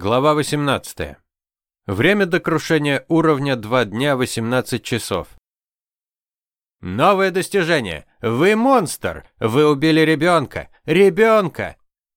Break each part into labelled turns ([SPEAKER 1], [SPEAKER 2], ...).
[SPEAKER 1] Глава 18. Время до крушения уровня 2 дня 18 часов. Новое достижение. Вы монстр. Вы убили ребенка. Ребенка.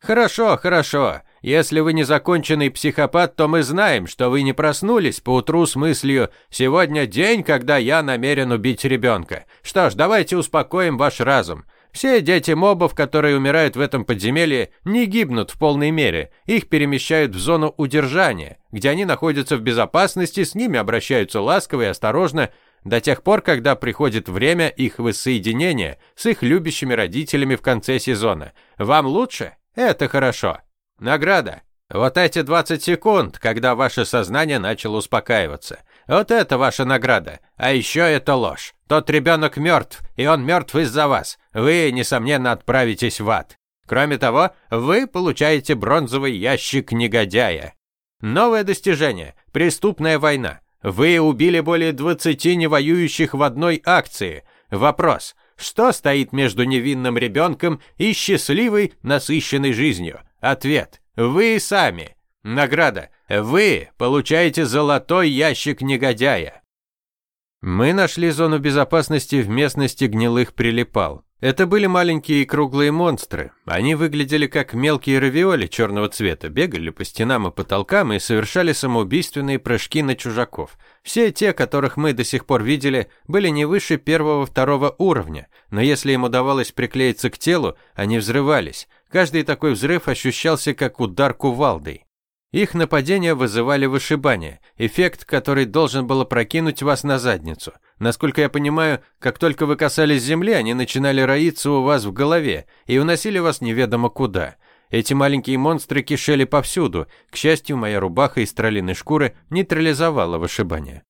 [SPEAKER 1] Хорошо, хорошо. Если вы не законченный психопат, то мы знаем, что вы не проснулись поутру с мыслью «Сегодня день, когда я намерен убить ребенка». Что ж, давайте успокоим ваш разум. Все дети мобов, которые умирают в этом подземелье, не гибнут в полной мере. Их перемещают в зону удержания, где они находятся в безопасности, с ними обращаются ласково и осторожно, до тех пор, когда приходит время их воссоединения с их любящими родителями в конце сезона. Вам лучше? Это хорошо. Награда. Вот эти 20 секунд, когда ваше сознание начало успокаиваться. Вот это ваша награда. А еще это ложь. Тот ребенок мертв, и он мертв из-за вас. Вы, несомненно, отправитесь в ад. Кроме того, вы получаете бронзовый ящик негодяя. Новое достижение. Преступная война. Вы убили более 20 невоюющих в одной акции. Вопрос. Что стоит между невинным ребенком и счастливой, насыщенной жизнью? Ответ. Вы сами. Награда. Вы получаете золотой ящик негодяя. Мы нашли зону безопасности в местности гнилых прилипал. Это были маленькие круглые монстры. Они выглядели как мелкие равиоли черного цвета, бегали по стенам и потолкам и совершали самоубийственные прыжки на чужаков. Все те, которых мы до сих пор видели, были не выше первого-второго уровня, но если им удавалось приклеиться к телу, они взрывались. Каждый такой взрыв ощущался как удар кувалдой. Их нападения вызывали вышибание, эффект, который должен был опрокинуть вас на задницу. Насколько я понимаю, как только вы касались земли, они начинали роиться у вас в голове и уносили вас неведомо куда. Эти маленькие монстры кишели повсюду. К счастью, моя рубаха из троллиной шкуры нейтрализовала вышибание.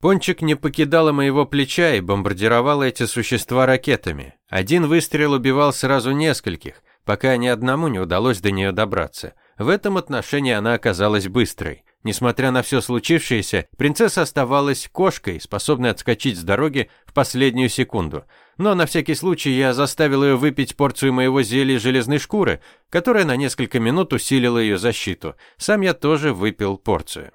[SPEAKER 1] Пончик не покидала моего плеча и бомбардировала эти существа ракетами. Один выстрел убивал сразу нескольких, пока ни одному не удалось до нее добраться. В этом отношении она оказалась быстрой. Несмотря на все случившееся, принцесса оставалась кошкой, способной отскочить с дороги в последнюю секунду. Но на всякий случай я заставил ее выпить порцию моего зелья железной шкуры, которая на несколько минут усилила ее защиту. Сам я тоже выпил порцию.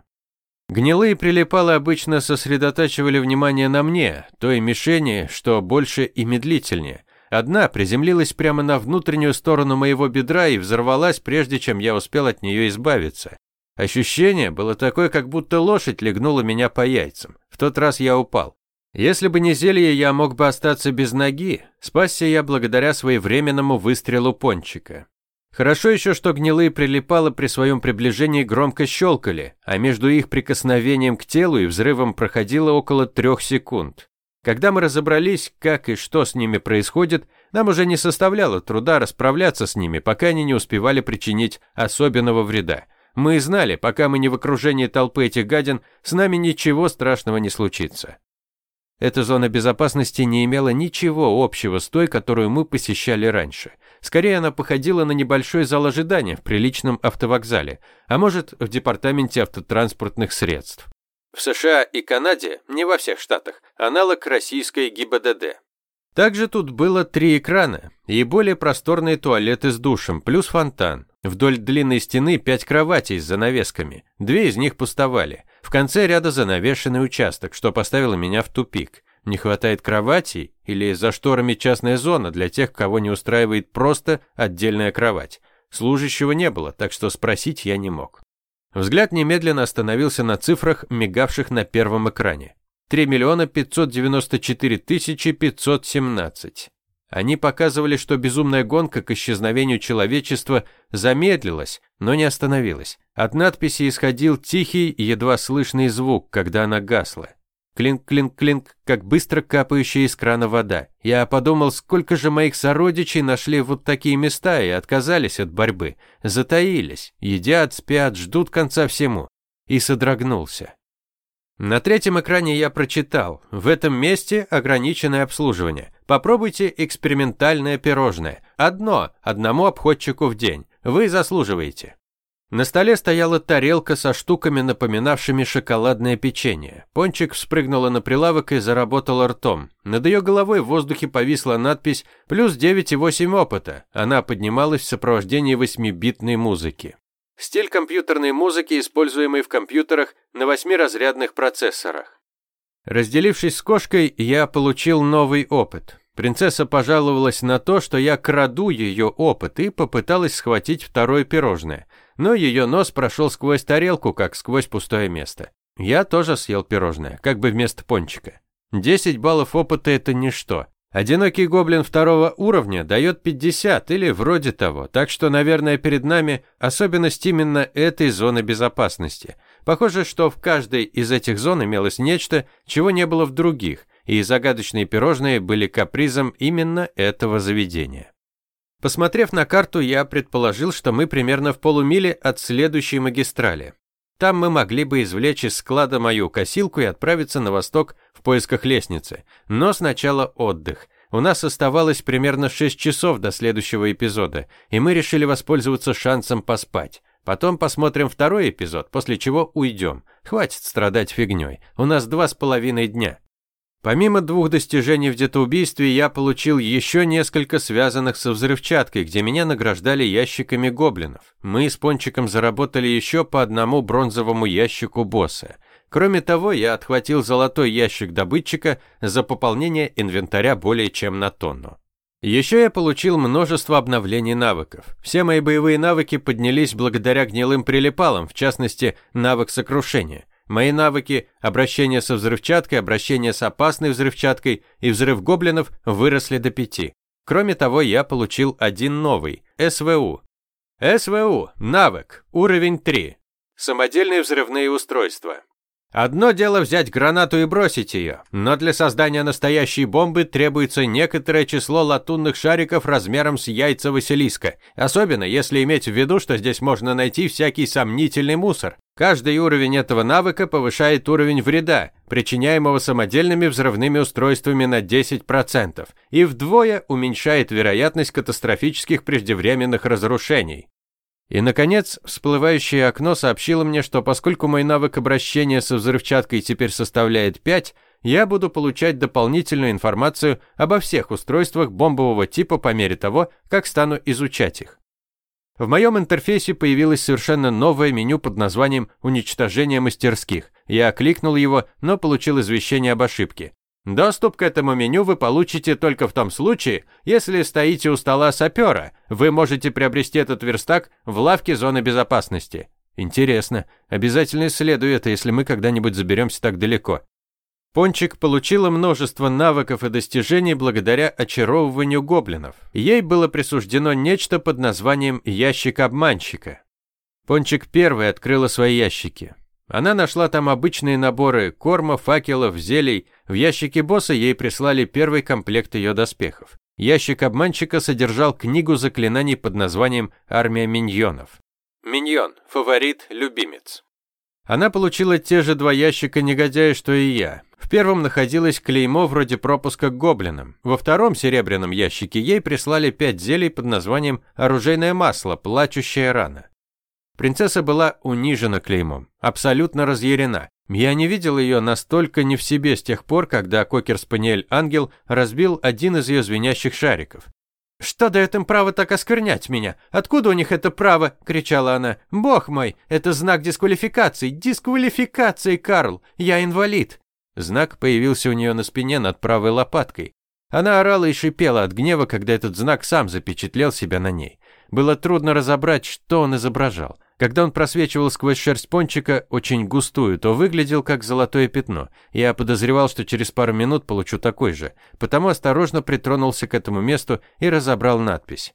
[SPEAKER 1] Гнилые прилипалы обычно сосредотачивали внимание на мне, той мишени, что больше и медлительнее. Одна приземлилась прямо на внутреннюю сторону моего бедра и взорвалась, прежде чем я успел от нее избавиться. Ощущение было такое, как будто лошадь легнула меня по яйцам. В тот раз я упал. Если бы не зелье, я мог бы остаться без ноги. Спасся я благодаря своевременному выстрелу пончика. Хорошо еще, что гнилые прилипалы при своем приближении громко щелкали, а между их прикосновением к телу и взрывом проходило около трех секунд. Когда мы разобрались, как и что с ними происходит, нам уже не составляло труда расправляться с ними, пока они не успевали причинить особенного вреда. Мы знали, пока мы не в окружении толпы этих гадин, с нами ничего страшного не случится. Эта зона безопасности не имела ничего общего с той, которую мы посещали раньше. Скорее, она походила на небольшой зал ожидания в приличном автовокзале, а может, в департаменте автотранспортных средств. В США и Канаде, не во всех штатах, аналог российской ГИБДД. Также тут было три экрана и более просторные туалеты с душем, плюс фонтан. Вдоль длинной стены пять кроватей с занавесками. Две из них пустовали. В конце ряда занавешенный участок, что поставило меня в тупик. Не хватает кроватей или за шторами частная зона для тех, кого не устраивает просто отдельная кровать. Служащего не было, так что спросить я не мог. Взгляд немедленно остановился на цифрах, мигавших на первом экране. 3 миллиона 594 тысячи 517. Они показывали, что безумная гонка к исчезновению человечества замедлилась, но не остановилась. От надписи исходил тихий, едва слышный звук, когда она гасла. Клинк-клинк-клинк, как быстро капающая из крана вода. Я подумал, сколько же моих сородичей нашли вот такие места и отказались от борьбы. Затаились, едят, спят, ждут конца всему. И содрогнулся. На третьем экране я прочитал. В этом месте ограниченное обслуживание. Попробуйте экспериментальное пирожное. Одно, одному обходчику в день. Вы заслуживаете. На столе стояла тарелка со штуками, напоминавшими шоколадное печенье. Пончик вспрыгнула на прилавок и заработала ртом. Над ее головой в воздухе повисла надпись «плюс 9,8 опыта». Она поднималась в сопровождении восьмибитной музыки. Стиль компьютерной музыки, используемый в компьютерах на восьмиразрядных процессорах. Разделившись с кошкой, я получил новый опыт. Принцесса пожаловалась на то, что я краду ее опыт и попыталась схватить второе пирожное, но ее нос прошел сквозь тарелку, как сквозь пустое место. Я тоже съел пирожное, как бы вместо пончика. 10 баллов опыта – это ничто. Одинокий гоблин второго уровня дает 50 или вроде того, так что, наверное, перед нами особенность именно этой зоны безопасности. Похоже, что в каждой из этих зон имелось нечто, чего не было в других, и загадочные пирожные были капризом именно этого заведения. Посмотрев на карту, я предположил, что мы примерно в полумиле от следующей магистрали. Там мы могли бы извлечь из склада мою косилку и отправиться на восток в поисках лестницы. Но сначала отдых. У нас оставалось примерно 6 часов до следующего эпизода, и мы решили воспользоваться шансом поспать. Потом посмотрим второй эпизод, после чего уйдем. Хватит страдать фигней. У нас два с половиной дня. Помимо двух достижений в детоубийстве, я получил еще несколько связанных со взрывчаткой, где меня награждали ящиками гоблинов. Мы с Пончиком заработали еще по одному бронзовому ящику босса. Кроме того, я отхватил золотой ящик добытчика за пополнение инвентаря более чем на тонну. Еще я получил множество обновлений навыков. Все мои боевые навыки поднялись благодаря гнилым прилипалам, в частности, навык сокрушения – Мои навыки обращения со взрывчаткой, обращения с опасной взрывчаткой и взрыв гоблинов выросли до пяти. Кроме того, я получил один новый – СВУ. СВУ – навык, уровень 3. Самодельные взрывные устройства. Одно дело взять гранату и бросить ее, но для создания настоящей бомбы требуется некоторое число латунных шариков размером с яйца Василиска, особенно если иметь в виду, что здесь можно найти всякий сомнительный мусор. Каждый уровень этого навыка повышает уровень вреда, причиняемого самодельными взрывными устройствами на 10%, и вдвое уменьшает вероятность катастрофических преждевременных разрушений. И, наконец, всплывающее окно сообщило мне, что поскольку мой навык обращения со взрывчаткой теперь составляет 5, я буду получать дополнительную информацию обо всех устройствах бомбового типа по мере того, как стану изучать их. В моем интерфейсе появилось совершенно новое меню под названием «Уничтожение мастерских». Я кликнул его, но получил извещение об ошибке. Доступ к этому меню вы получите только в том случае, если стоите у стола сапера. Вы можете приобрести этот верстак в лавке зоны безопасности. Интересно. Обязательно исследую это, если мы когда-нибудь заберемся так далеко. Пончик получила множество навыков и достижений благодаря очаровыванию гоблинов. Ей было присуждено нечто под названием «ящик обманщика». Пончик первой открыла свои ящики. Она нашла там обычные наборы корма, факелов, зелий. В ящике босса ей прислали первый комплект ее доспехов. Ящик обманщика содержал книгу заклинаний под названием «Армия миньонов». Миньон – фаворит, любимец. Она получила те же два ящика негодяя, что и я. В первом находилось клеймо вроде пропуска к гоблинам. Во втором серебряном ящике ей прислали пять зелий под названием «Оружейное масло. Плачущая рана». Принцесса была унижена клеймом, абсолютно разъярена. Я не видел ее настолько не в себе с тех пор, когда кокер-спаниель Ангел разбил один из ее звенящих шариков. «Что дает им право так осквернять меня? Откуда у них это право?» – кричала она. «Бог мой, это знак дисквалификации! Дисквалификации, Карл! Я инвалид!» Знак появился у нее на спине над правой лопаткой. Она орала и шипела от гнева, когда этот знак сам запечатлел себя на ней. Было трудно разобрать, что он изображал. Когда он просвечивал сквозь шерсть пончика, очень густую, то выглядел как золотое пятно. Я подозревал, что через пару минут получу такой же, потому осторожно притронулся к этому месту и разобрал надпись.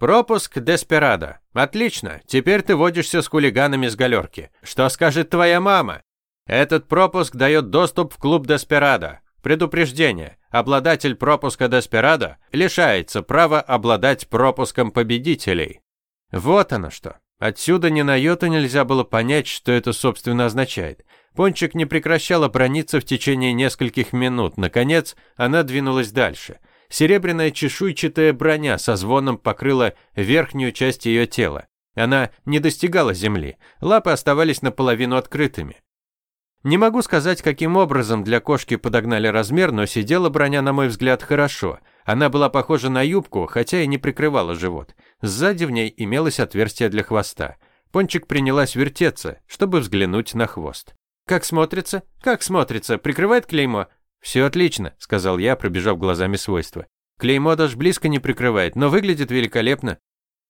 [SPEAKER 1] «Пропуск Деспирадо. Отлично, теперь ты водишься с хулиганами с галерки. Что скажет твоя мама? Этот пропуск дает доступ в клуб Деспирадо. Предупреждение. Обладатель пропуска Деспирадо лишается права обладать пропуском победителей. Вот оно что. Отсюда ни на йоту нельзя было понять, что это собственно означает. Пончик не прекращала брониться в течение нескольких минут. Наконец, она двинулась дальше. Серебряная чешуйчатая броня со звоном покрыла верхнюю часть ее тела. Она не достигала земли, лапы оставались наполовину открытыми. Не могу сказать, каким образом для кошки подогнали размер, но сидела броня, на мой взгляд, хорошо. Она была похожа на юбку, хотя и не прикрывала живот. Сзади в ней имелось отверстие для хвоста. Пончик принялась вертеться, чтобы взглянуть на хвост. «Как смотрится? Как смотрится? Прикрывает клеймо?» «Все отлично», — сказал я, пробежав глазами свойства. «Клеймо даже близко не прикрывает, но выглядит великолепно.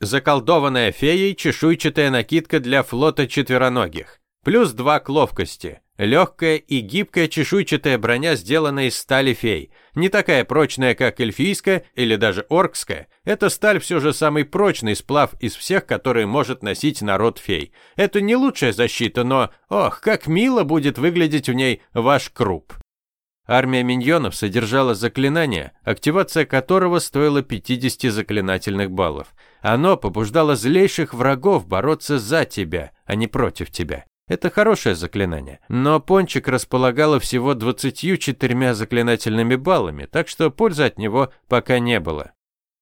[SPEAKER 1] Заколдованная феей чешуйчатая накидка для флота четвероногих. Плюс два к ловкости. Легкая и гибкая чешуйчатая броня сделана из стали фей. Не такая прочная, как эльфийская или даже оркская. Эта сталь все же самый прочный сплав из всех, которые может носить народ фей. Это не лучшая защита, но, ох, как мило будет выглядеть в ней ваш круп. Армия миньонов содержала заклинание, активация которого стоила 50 заклинательных баллов. Оно побуждало злейших врагов бороться за тебя, а не против тебя. Это хорошее заклинание, но Пончик располагала всего 24 заклинательными баллами, так что пользы от него пока не было.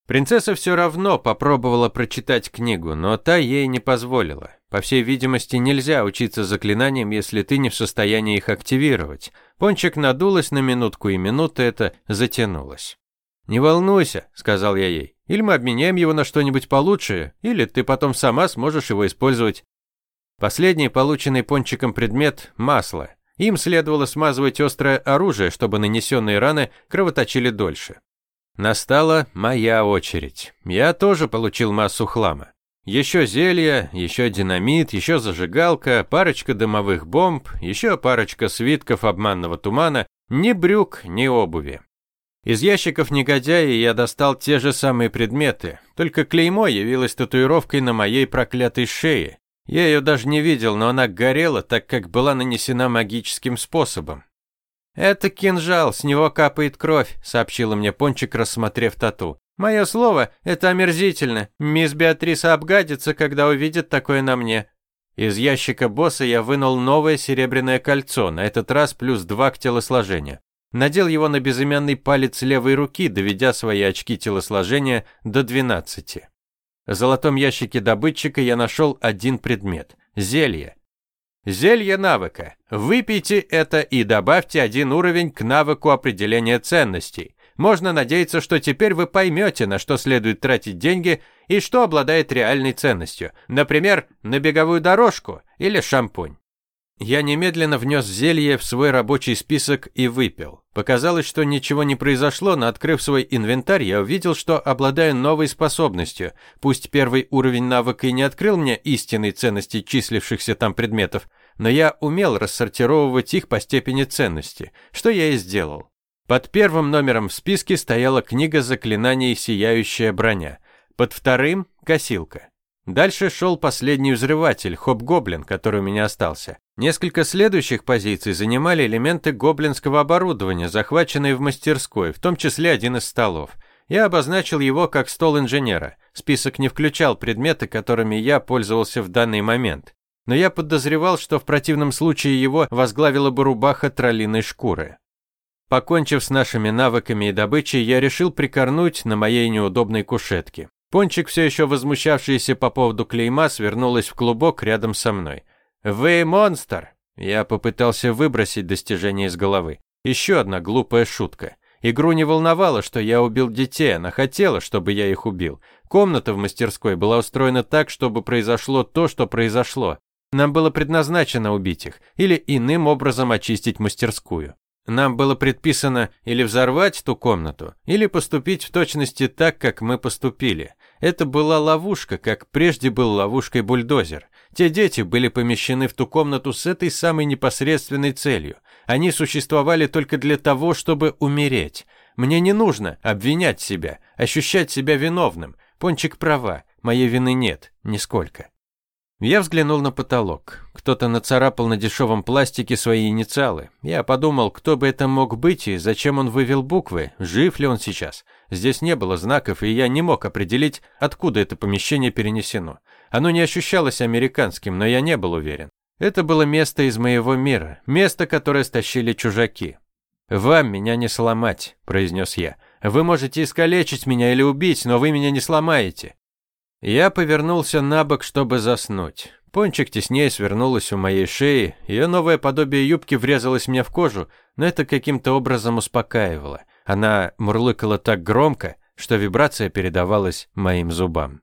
[SPEAKER 1] Принцесса все равно попробовала прочитать книгу, но та ей не позволила. По всей видимости, нельзя учиться заклинаниям, если ты не в состоянии их активировать. Пончик надулась на минутку, и минута эта затянулась. «Не волнуйся», — сказал я ей. «Или мы обменяем его на что-нибудь получше, или ты потом сама сможешь его использовать. Последний полученный пончиком предмет – масло. Им следовало смазывать острое оружие, чтобы нанесенные раны кровоточили дольше. Настала моя очередь. Я тоже получил массу хлама. Еще зелья, еще динамит, еще зажигалка, парочка дымовых бомб, еще парочка свитков обманного тумана, ни брюк, ни обуви. Из ящиков негодяя я достал те же самые предметы, только клеймо явилось татуировкой на моей проклятой шее, я ее даже не видел, но она горела, так как была нанесена магическим способом. «Это кинжал, с него капает кровь», — сообщила мне Пончик, рассмотрев тату. «Мое слово, это омерзительно. Мисс Беатриса обгадится, когда увидит такое на мне». Из ящика босса я вынул новое серебряное кольцо, на этот раз плюс два к телосложению. Надел его на безымянный палец левой руки, доведя свои очки телосложения до двенадцати. В золотом ящике добытчика я нашел один предмет – зелье. Зелье навыка. Выпейте это и добавьте один уровень к навыку определения ценностей. Можно надеяться, что теперь вы поймете, на что следует тратить деньги и что обладает реальной ценностью. Например, на беговую дорожку или шампунь. Я немедленно внес зелье в свой рабочий список и выпил. Показалось, что ничего не произошло, но открыв свой инвентарь, я увидел, что обладаю новой способностью. Пусть первый уровень навыка и не открыл мне истинной ценности числившихся там предметов, но я умел рассортировывать их по степени ценности, что я и сделал. Под первым номером в списке стояла книга заклинаний «Сияющая броня», под вторым – косилка. Дальше шел последний взрыватель, хоп-гоблин, который у меня остался. Несколько следующих позиций занимали элементы гоблинского оборудования, захваченные в мастерской, в том числе один из столов. Я обозначил его как стол инженера. Список не включал предметы, которыми я пользовался в данный момент. Но я подозревал, что в противном случае его возглавила бы рубаха троллиной шкуры. Покончив с нашими навыками и добычей, я решил прикорнуть на моей неудобной кушетке. Пончик, все еще возмущавшийся по поводу клейма, свернулась в клубок рядом со мной. «Вы монстр!» Я попытался выбросить достижение из головы. Еще одна глупая шутка. Игру не волновало, что я убил детей, она хотела, чтобы я их убил. Комната в мастерской была устроена так, чтобы произошло то, что произошло. Нам было предназначено убить их, или иным образом очистить мастерскую. Нам было предписано или взорвать ту комнату, или поступить в точности так, как мы поступили. Это была ловушка, как прежде был ловушкой бульдозер. Те дети были помещены в ту комнату с этой самой непосредственной целью. Они существовали только для того, чтобы умереть. Мне не нужно обвинять себя, ощущать себя виновным. Пончик права, моей вины нет, нисколько. Я взглянул на потолок. Кто-то нацарапал на дешевом пластике свои инициалы. Я подумал, кто бы это мог быть и зачем он вывел буквы, жив ли он сейчас. Здесь не было знаков, и я не мог определить, откуда это помещение перенесено. Оно не ощущалось американским, но я не был уверен. Это было место из моего мира, место, которое стащили чужаки. «Вам меня не сломать», – произнес я. «Вы можете искалечить меня или убить, но вы меня не сломаете». Я повернулся на бок, чтобы заснуть. Пончик теснее свернулась у моей шеи, ее новое подобие юбки врезалось мне в кожу, но это каким-то образом успокаивало. Она мурлыкала так громко, что вибрация передавалась моим зубам.